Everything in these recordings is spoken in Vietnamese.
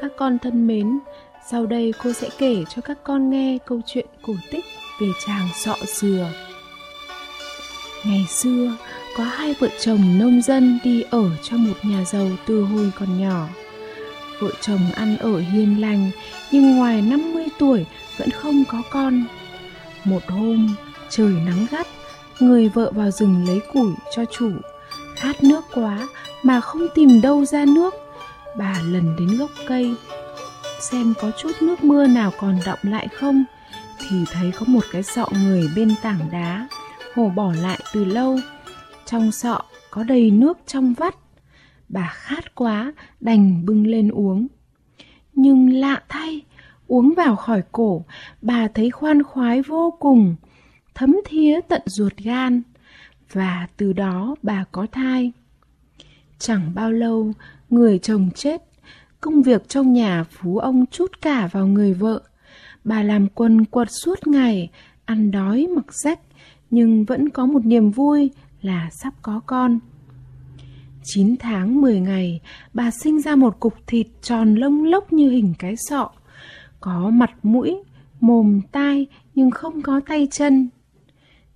Các con thân mến, sau đây cô sẽ kể cho các con nghe câu chuyện cổ tích về chàng sọ dừa. Ngày xưa, có hai vợ chồng nông dân đi ở cho một nhà giàu từ hồi còn nhỏ. Vợ chồng ăn ở hiền lành, nhưng ngoài 50 tuổi vẫn không có con. Một hôm, trời nắng gắt, người vợ vào rừng lấy củi cho chủ. Khát nước quá mà không tìm đâu ra nước. Bà lần đến gốc cây, xem có chút nước mưa nào còn đọng lại không, thì thấy có một cái sọ người bên tảng đá, hồ bỏ lại từ lâu. Trong sọ có đầy nước trong vắt. Bà khát quá, đành bưng lên uống. Nhưng lạ thay, uống vào khỏi cổ, bà thấy khoan khoái vô cùng, thấm thía tận ruột gan, và từ đó bà có thai. Chẳng bao lâu, người chồng chết, công việc trong nhà phú ông chút cả vào người vợ. Bà làm quần quật suốt ngày, ăn đói mặc rách, nhưng vẫn có một niềm vui là sắp có con. 9 tháng 10 ngày, bà sinh ra một cục thịt tròn lông lốc như hình cái sọ. Có mặt mũi, mồm tai nhưng không có tay chân.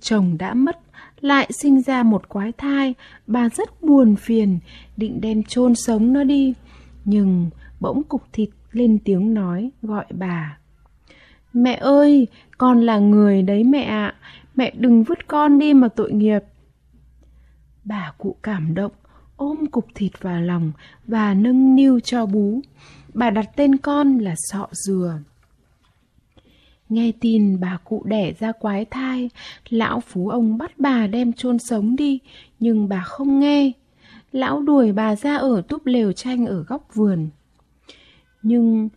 Chồng đã mất, lại sinh ra một quái thai, bà rất buồn phiền, định đem chôn sống nó đi. Nhưng bỗng cục thịt lên tiếng nói gọi bà. Mẹ ơi, con là người đấy mẹ ạ, mẹ đừng vứt con đi mà tội nghiệp. Bà cụ cảm động, ôm cục thịt vào lòng và nâng niu cho bú. Bà đặt tên con là Sọ Dừa. Nghe tin bà cụ đẻ ra quái thai, lão phú ông bắt bà đem chôn sống đi, nhưng bà không nghe. Lão đuổi bà ra ở túp lều tranh ở góc vườn. Nhưng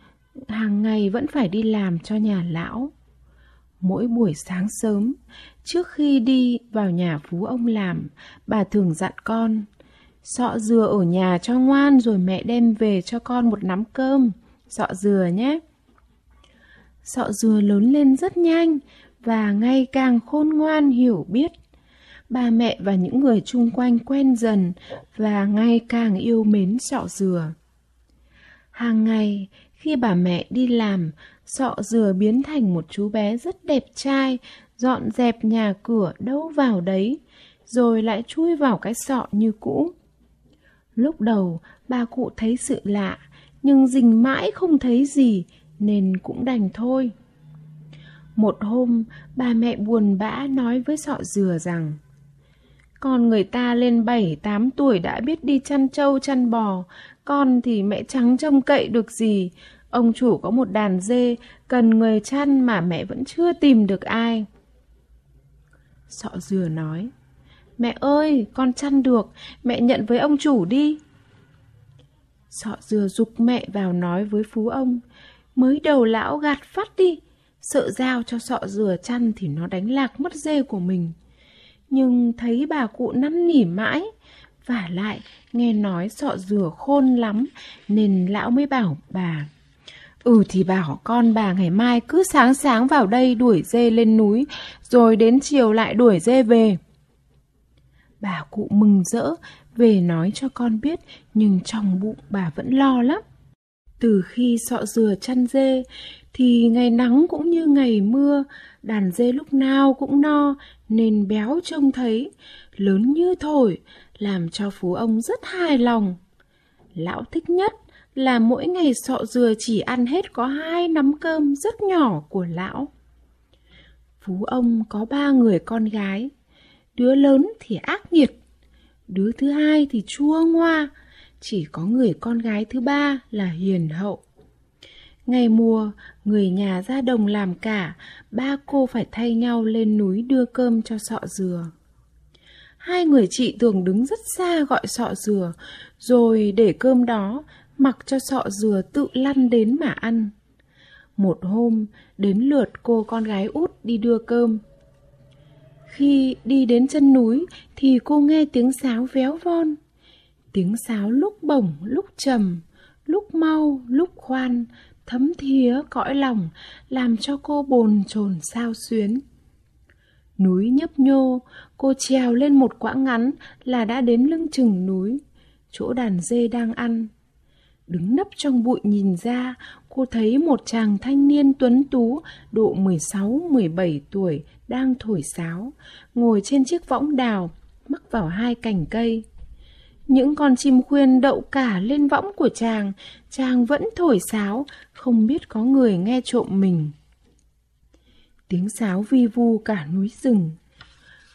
hàng ngày vẫn phải đi làm cho nhà lão. Mỗi buổi sáng sớm, trước khi đi vào nhà phú ông làm, bà thường dặn con Sọ dừa ở nhà cho ngoan rồi mẹ đem về cho con một nắm cơm. Sọ dừa nhé. Sọ dừa lớn lên rất nhanh và ngày càng khôn ngoan hiểu biết. Ba mẹ và những người chung quanh quen dần và ngày càng yêu mến sọ dừa. Hàng ngày, khi bà mẹ đi làm, sọ dừa biến thành một chú bé rất đẹp trai, dọn dẹp nhà cửa đâu vào đấy, rồi lại chui vào cái sọ như cũ. Lúc đầu, bà cụ thấy sự lạ, nhưng dình mãi không thấy gì, nên cũng đành thôi. Một hôm, bà mẹ buồn bã nói với sọ dừa rằng Con người ta lên 7-8 tuổi đã biết đi chăn trâu chăn bò, con thì mẹ trắng trông cậy được gì. Ông chủ có một đàn dê, cần người chăn mà mẹ vẫn chưa tìm được ai. Sọ dừa nói Mẹ ơi, con chăn được, mẹ nhận với ông chủ đi. Sọ dừa dục mẹ vào nói với phú ông. Mới đầu lão gạt phát đi, sợ giao cho sọ dừa chăn thì nó đánh lạc mất dê của mình. Nhưng thấy bà cụ năn nỉ mãi, và lại nghe nói sọ dừa khôn lắm nên lão mới bảo bà. Ừ thì bảo con bà ngày mai cứ sáng sáng vào đây đuổi dê lên núi, rồi đến chiều lại đuổi dê về. Bà cụ mừng rỡ về nói cho con biết nhưng trong bụng bà vẫn lo lắm. Từ khi sọ dừa chăn dê thì ngày nắng cũng như ngày mưa, đàn dê lúc nào cũng no nên béo trông thấy, lớn như thổi, làm cho phú ông rất hài lòng. Lão thích nhất là mỗi ngày sọ dừa chỉ ăn hết có hai nắm cơm rất nhỏ của lão. Phú ông có ba người con gái, đứa lớn thì ác nghiệt, đứa thứ hai thì chua ngoa, chỉ có người con gái thứ ba là hiền hậu. Ngày mùa, người nhà ra đồng làm cả, ba cô phải thay nhau lên núi đưa cơm cho sọ dừa. Hai người chị thường đứng rất xa gọi sọ dừa, rồi để cơm đó, mặc cho sọ dừa tự lăn đến mà ăn. Một hôm, đến lượt cô con gái út đi đưa cơm. Khi đi đến chân núi thì cô nghe tiếng sáo véo von. Tiếng sáo lúc bổng, lúc trầm, lúc mau, lúc khoan, thấm thía cõi lòng, làm cho cô bồn chồn sao xuyến. Núi nhấp nhô, cô trèo lên một quãng ngắn là đã đến lưng chừng núi, chỗ đàn dê đang ăn. Đứng nấp trong bụi nhìn ra, cô thấy một chàng thanh niên tuấn tú độ 16-17 tuổi đang thổi sáo, ngồi trên chiếc võng đào, mắc vào hai cành cây. Những con chim khuyên đậu cả lên võng của chàng, chàng vẫn thổi sáo, không biết có người nghe trộm mình. Tiếng sáo vi vu cả núi rừng.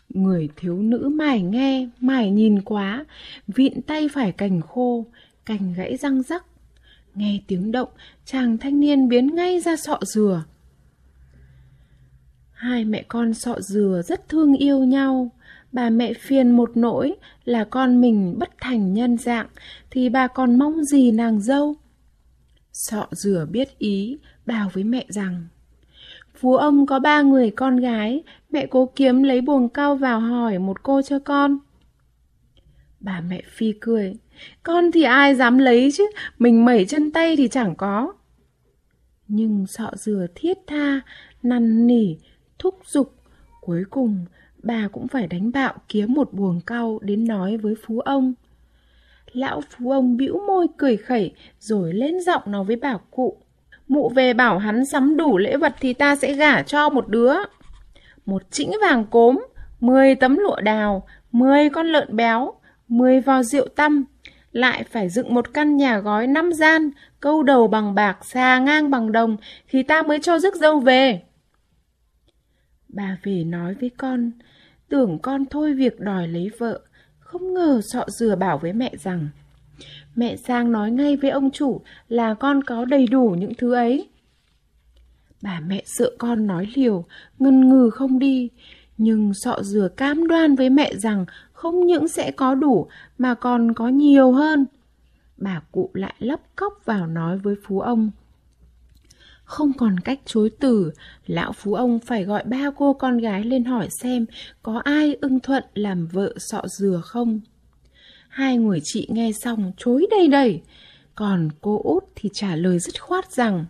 Người thiếu nữ mải nghe, mải nhìn quá, vịn tay phải cành khô, cành gãy răng rắc. Nghe tiếng động, chàng thanh niên biến ngay ra sọ dừa. Hai mẹ con sọ dừa rất thương yêu nhau. Bà mẹ phiền một nỗi là con mình bất thành nhân dạng, thì bà còn mong gì nàng dâu? Sọ dừa biết ý, bảo với mẹ rằng Phú ông có ba người con gái, mẹ cố kiếm lấy buồng cao vào hỏi một cô cho con. Bà mẹ phi cười, con thì ai dám lấy chứ, mình mẩy chân tay thì chẳng có. Nhưng sọ dừa thiết tha, năn nỉ, thúc giục, cuối cùng bà cũng phải đánh bạo kiếm một buồng cau đến nói với phú ông. Lão phú ông bĩu môi cười khẩy rồi lên giọng nói với bảo cụ. Mụ về bảo hắn sắm đủ lễ vật thì ta sẽ gả cho một đứa. Một chĩnh vàng cốm, mười tấm lụa đào, mười con lợn béo, mười vò rượu tăm, lại phải dựng một căn nhà gói năm gian, câu đầu bằng bạc, xà ngang bằng đồng, thì ta mới cho rước dâu về. Bà về nói với con, tưởng con thôi việc đòi lấy vợ, không ngờ sọ dừa bảo với mẹ rằng Mẹ sang nói ngay với ông chủ là con có đầy đủ những thứ ấy. Bà mẹ sợ con nói liều, ngân ngừ không đi, nhưng sọ dừa cam đoan với mẹ rằng không những sẽ có đủ mà còn có nhiều hơn. Bà cụ lại lấp cốc vào nói với phú ông. Không còn cách chối từ, lão phú ông phải gọi ba cô con gái lên hỏi xem có ai ưng thuận làm vợ sọ dừa không. Hai người chị nghe xong chối đầy đầy, còn cô út thì trả lời dứt khoát rằng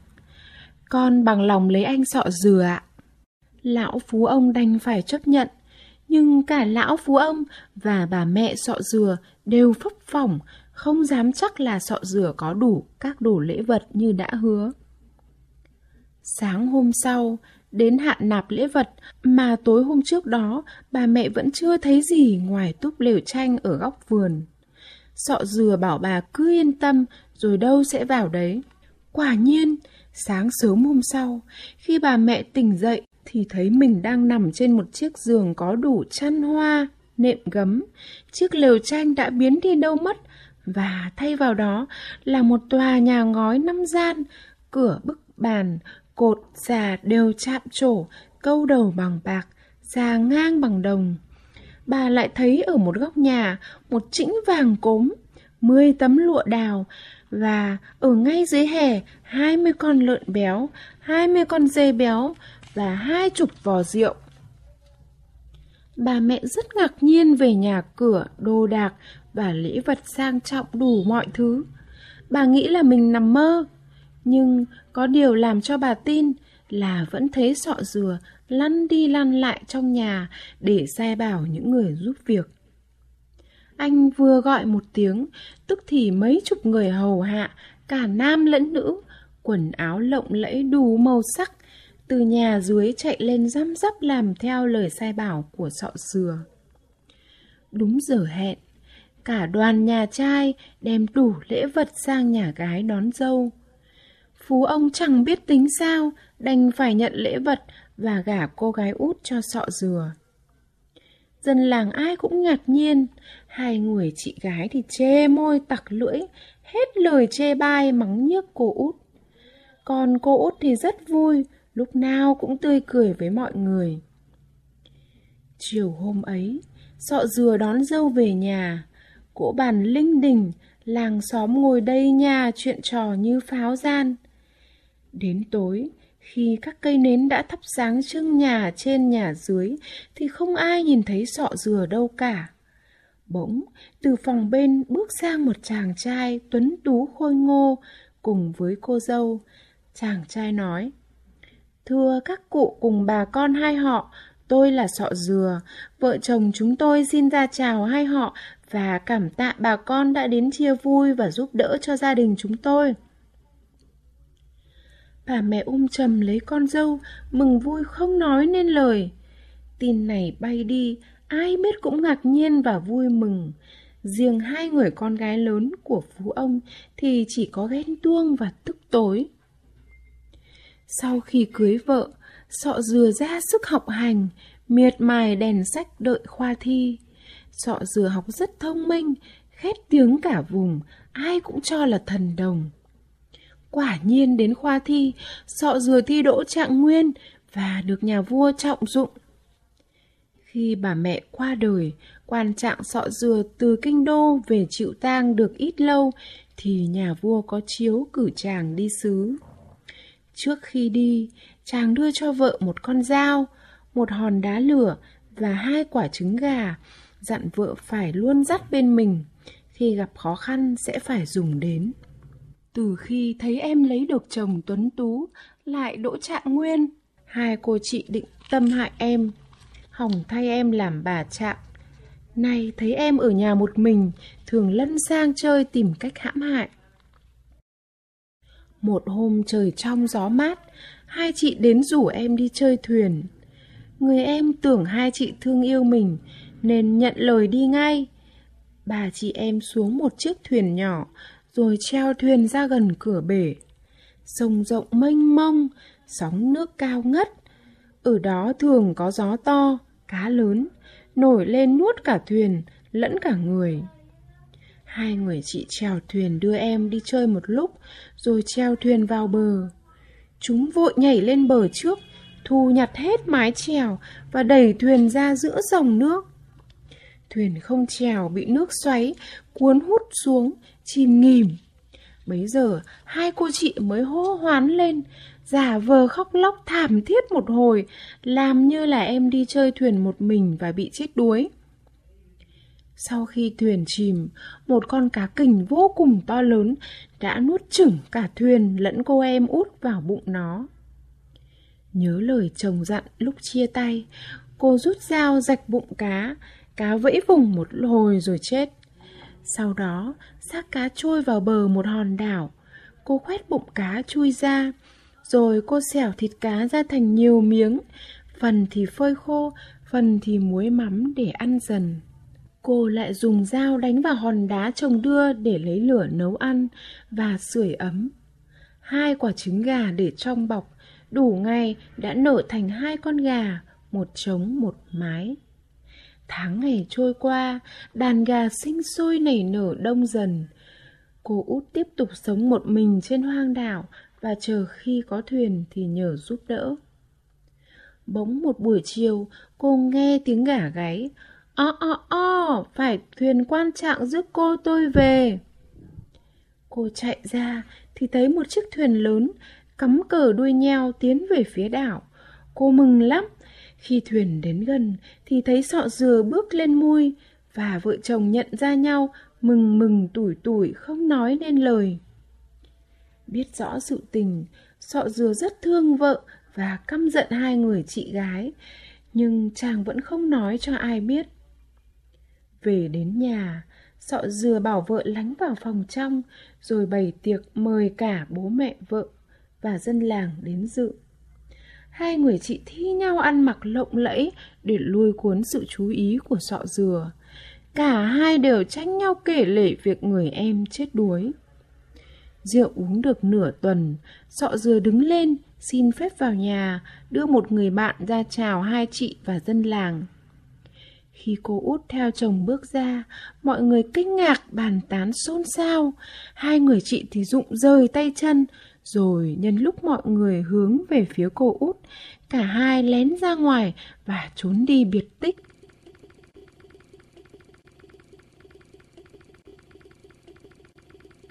Con bằng lòng lấy anh sọ dừa ạ. Lão phú ông đành phải chấp nhận, nhưng cả lão phú ông và bà mẹ sọ dừa đều phấp phỏng, không dám chắc là sọ dừa có đủ các đồ lễ vật như đã hứa. Sáng hôm sau, đến hạn nạp lễ vật mà tối hôm trước đó bà mẹ vẫn chưa thấy gì ngoài túp lều tranh ở góc vườn. Sọ dừa bảo bà cứ yên tâm rồi đâu sẽ vào đấy. Quả nhiên, sáng sớm hôm sau, khi bà mẹ tỉnh dậy thì thấy mình đang nằm trên một chiếc giường có đủ chăn hoa, nệm gấm. Chiếc lều tranh đã biến đi đâu mất và thay vào đó là một tòa nhà ngói năm gian, cửa bức bàn, cột già đều chạm trổ, câu đầu bằng bạc, già ngang bằng đồng. Bà lại thấy ở một góc nhà một chĩnh vàng cốm, 10 tấm lụa đào và ở ngay dưới hè 20 con lợn béo, 20 con dê béo và hai chục vò rượu. Bà mẹ rất ngạc nhiên về nhà cửa, đồ đạc và lễ vật sang trọng đủ mọi thứ. Bà nghĩ là mình nằm mơ, nhưng có điều làm cho bà tin là vẫn thấy sọ dừa lăn đi lăn lại trong nhà để sai bảo những người giúp việc. Anh vừa gọi một tiếng, tức thì mấy chục người hầu hạ, cả nam lẫn nữ, quần áo lộng lẫy đủ màu sắc, từ nhà dưới chạy lên răm rắp làm theo lời sai bảo của sọ dừa. Đúng giờ hẹn, cả đoàn nhà trai đem đủ lễ vật sang nhà gái đón dâu. Phú ông chẳng biết tính sao, đành phải nhận lễ vật và gả cô gái út cho sọ dừa. Dân làng ai cũng ngạc nhiên, hai người chị gái thì chê môi tặc lưỡi, hết lời chê bai mắng nhiếc cô út. Còn cô út thì rất vui, lúc nào cũng tươi cười với mọi người. Chiều hôm ấy, sọ dừa đón dâu về nhà, cỗ bàn linh đình, làng xóm ngồi đây nhà chuyện trò như pháo gian. Đến tối, khi các cây nến đã thắp sáng trưng nhà trên nhà dưới thì không ai nhìn thấy sọ dừa đâu cả. Bỗng, từ phòng bên bước sang một chàng trai tuấn tú khôi ngô cùng với cô dâu. Chàng trai nói, Thưa các cụ cùng bà con hai họ, tôi là sọ dừa, vợ chồng chúng tôi xin ra chào hai họ và cảm tạ bà con đã đến chia vui và giúp đỡ cho gia đình chúng tôi. Bà mẹ ôm chầm lấy con dâu, mừng vui không nói nên lời. Tin này bay đi, ai biết cũng ngạc nhiên và vui mừng. Riêng hai người con gái lớn của phú ông thì chỉ có ghen tuông và tức tối. Sau khi cưới vợ, sọ dừa ra sức học hành, miệt mài đèn sách đợi khoa thi. Sọ dừa học rất thông minh, khét tiếng cả vùng, ai cũng cho là thần đồng. Quả nhiên đến khoa thi, sọ dừa thi đỗ trạng nguyên và được nhà vua trọng dụng. Khi bà mẹ qua đời, quan trạng sọ dừa từ kinh đô về chịu tang được ít lâu thì nhà vua có chiếu cử chàng đi sứ. Trước khi đi, chàng đưa cho vợ một con dao, một hòn đá lửa và hai quả trứng gà, dặn vợ phải luôn dắt bên mình, khi gặp khó khăn sẽ phải dùng đến. Từ khi thấy em lấy được chồng tuấn tú, lại đỗ trạng nguyên, hai cô chị định tâm hại em, hỏng thay em làm bà trạng. Nay thấy em ở nhà một mình, thường lân sang chơi tìm cách hãm hại. Một hôm trời trong gió mát, hai chị đến rủ em đi chơi thuyền. Người em tưởng hai chị thương yêu mình, nên nhận lời đi ngay. Bà chị em xuống một chiếc thuyền nhỏ, rồi treo thuyền ra gần cửa bể. Sông rộng mênh mông, sóng nước cao ngất. Ở đó thường có gió to, cá lớn, nổi lên nuốt cả thuyền, lẫn cả người. Hai người chị trèo thuyền đưa em đi chơi một lúc, rồi treo thuyền vào bờ. Chúng vội nhảy lên bờ trước, thu nhặt hết mái chèo và đẩy thuyền ra giữa dòng nước. Thuyền không chèo bị nước xoáy, cuốn hút xuống, chìm nghỉm. Bấy giờ, hai cô chị mới hô hoán lên, giả vờ khóc lóc thảm thiết một hồi, làm như là em đi chơi thuyền một mình và bị chết đuối. Sau khi thuyền chìm, một con cá kình vô cùng to lớn đã nuốt chửng cả thuyền lẫn cô em út vào bụng nó. Nhớ lời chồng dặn lúc chia tay, cô rút dao rạch bụng cá, cá vẫy vùng một hồi rồi chết. Sau đó, xác cá trôi vào bờ một hòn đảo. Cô khoét bụng cá chui ra, rồi cô xẻo thịt cá ra thành nhiều miếng, phần thì phơi khô, phần thì muối mắm để ăn dần. Cô lại dùng dao đánh vào hòn đá chồng đưa để lấy lửa nấu ăn và sưởi ấm. Hai quả trứng gà để trong bọc, đủ ngày đã nở thành hai con gà, một trống một mái. Tháng ngày trôi qua, đàn gà sinh sôi nảy nở đông dần. Cô út tiếp tục sống một mình trên hoang đảo và chờ khi có thuyền thì nhờ giúp đỡ. Bỗng một buổi chiều, cô nghe tiếng gà gáy. O o o, phải thuyền quan trạng giúp cô tôi về. Cô chạy ra thì thấy một chiếc thuyền lớn cắm cờ đuôi nheo tiến về phía đảo. Cô mừng lắm. Khi thuyền đến gần thì thấy sọ dừa bước lên mui và vợ chồng nhận ra nhau mừng mừng tủi tủi không nói nên lời. Biết rõ sự tình, sọ dừa rất thương vợ và căm giận hai người chị gái, nhưng chàng vẫn không nói cho ai biết. Về đến nhà, sọ dừa bảo vợ lánh vào phòng trong, rồi bày tiệc mời cả bố mẹ vợ và dân làng đến dự. Hai người chị thi nhau ăn mặc lộng lẫy để lôi cuốn sự chú ý của sọ dừa. Cả hai đều tranh nhau kể lể việc người em chết đuối. Rượu uống được nửa tuần, sọ dừa đứng lên, xin phép vào nhà, đưa một người bạn ra chào hai chị và dân làng. Khi cô út theo chồng bước ra, mọi người kinh ngạc bàn tán xôn xao. Hai người chị thì rụng rời tay chân, rồi nhân lúc mọi người hướng về phía cô út, cả hai lén ra ngoài và trốn đi biệt tích.